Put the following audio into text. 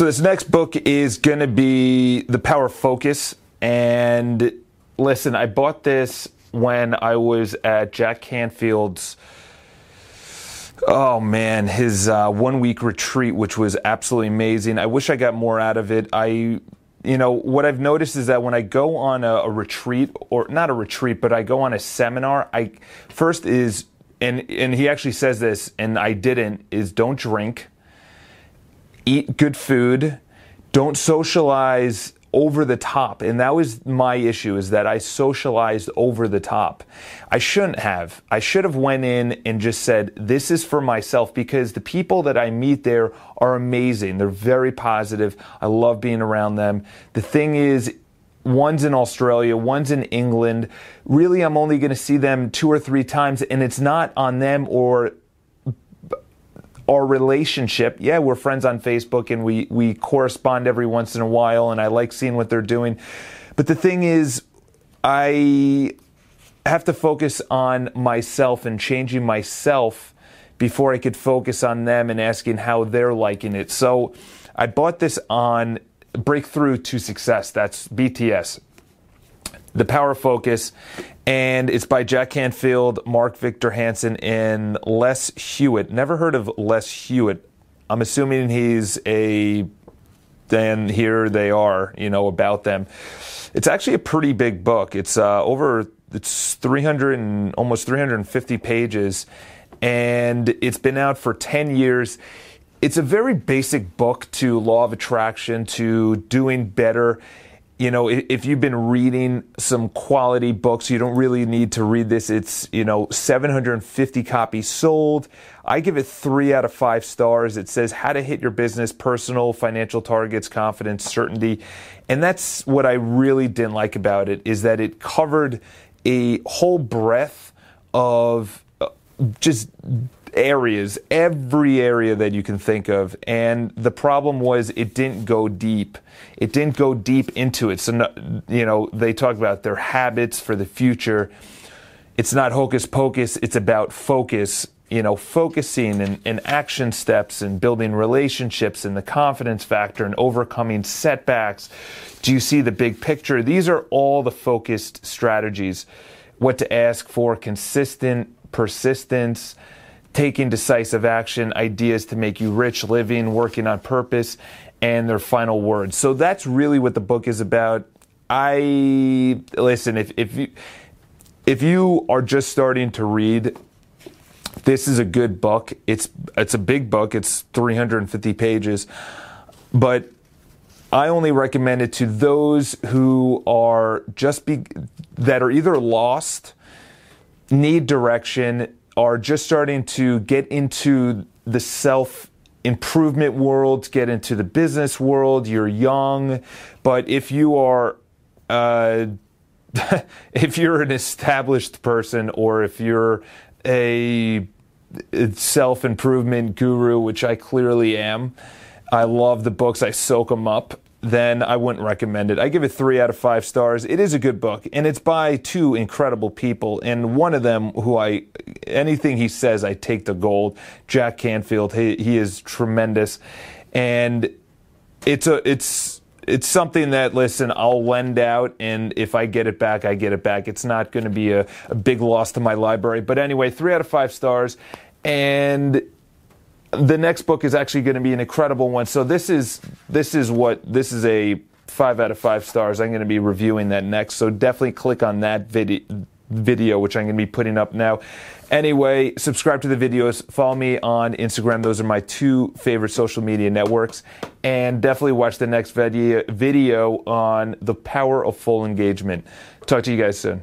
So this next book is going to be The Power of Focus. And listen, I bought this when I was at Jack Canfield's. Oh man, his uh, one week retreat, which was absolutely amazing. I wish I got more out of it. I, you know, what I've noticed is that when I go on a, a retreat, or not a retreat, but I go on a seminar, I first is, and and he actually says this, and I didn't, is don't drink eat good food, don't socialize over the top. And that was my issue is that i socialized over the top. I shouldn't have. I should have went in and just said this is for myself because the people that i meet there are amazing. They're very positive. I love being around them. The thing is one's in australia one's in england. Really i'm only going to see them two or three times and it's not on them or our relationship, yeah, we're friends on Facebook and we, we correspond every once in a while and I like seeing what they're doing. But the thing is, I have to focus on myself and changing myself before I could focus on them and asking how they're liking it. So I bought this on Breakthrough to Success. That's BTS. The Power Focus, and it's by Jack Canfield, Mark Victor Hansen, and Les Hewitt. Never heard of Les Hewitt. I'm assuming he's a. Then here they are, you know, about them. It's actually a pretty big book. It's uh, over. It's 300 and almost 350 pages, and it's been out for 10 years. It's a very basic book to law of attraction, to doing better you know, if you've been reading some quality books, you don't really need to read this. It's, you know, 750 copies sold. I give it three out of five stars. It says how to hit your business, personal, financial targets, confidence, certainty. And that's what I really didn't like about it is that it covered a whole breadth of uh, just areas, every area that you can think of. And the problem was it didn't go deep. It didn't go deep into it. So, you know, they talk about their habits for the future. It's not hocus pocus, it's about focus, you know, focusing and, and action steps and building relationships and the confidence factor and overcoming setbacks. Do you see the big picture? These are all the focused strategies. What to ask for, consistent persistence, taking decisive action, ideas to make you rich, living, working on purpose, and their final words. So that's really what the book is about. I listen if if you if you are just starting to read this is a good book. It's it's a big book. It's 350 pages. But I only recommend it to those who are just be that are either lost, need direction, are just starting to get into the self improvement world, get into the business world. You're young, but if you are, uh, if you're an established person or if you're a self improvement guru, which I clearly am, I love the books, I soak them up then I wouldn't recommend it. I give it three out of five stars. It is a good book, and it's by two incredible people. And one of them, who I, anything he says, I take the gold. Jack Canfield, he, he is tremendous, and it's a it's it's something that listen I'll lend out, and if I get it back, I get it back. It's not going to be a, a big loss to my library, but anyway, three out of five stars, and the next book is actually going to be an incredible one. So this is this is what this is a five out of five stars. I'm going to be reviewing that next. So definitely click on that video video, which I'm going to be putting up now. Anyway, subscribe to the videos, follow me on Instagram. Those are my two favorite social media networks. And definitely watch the next video on the power of full engagement. Talk to you guys soon.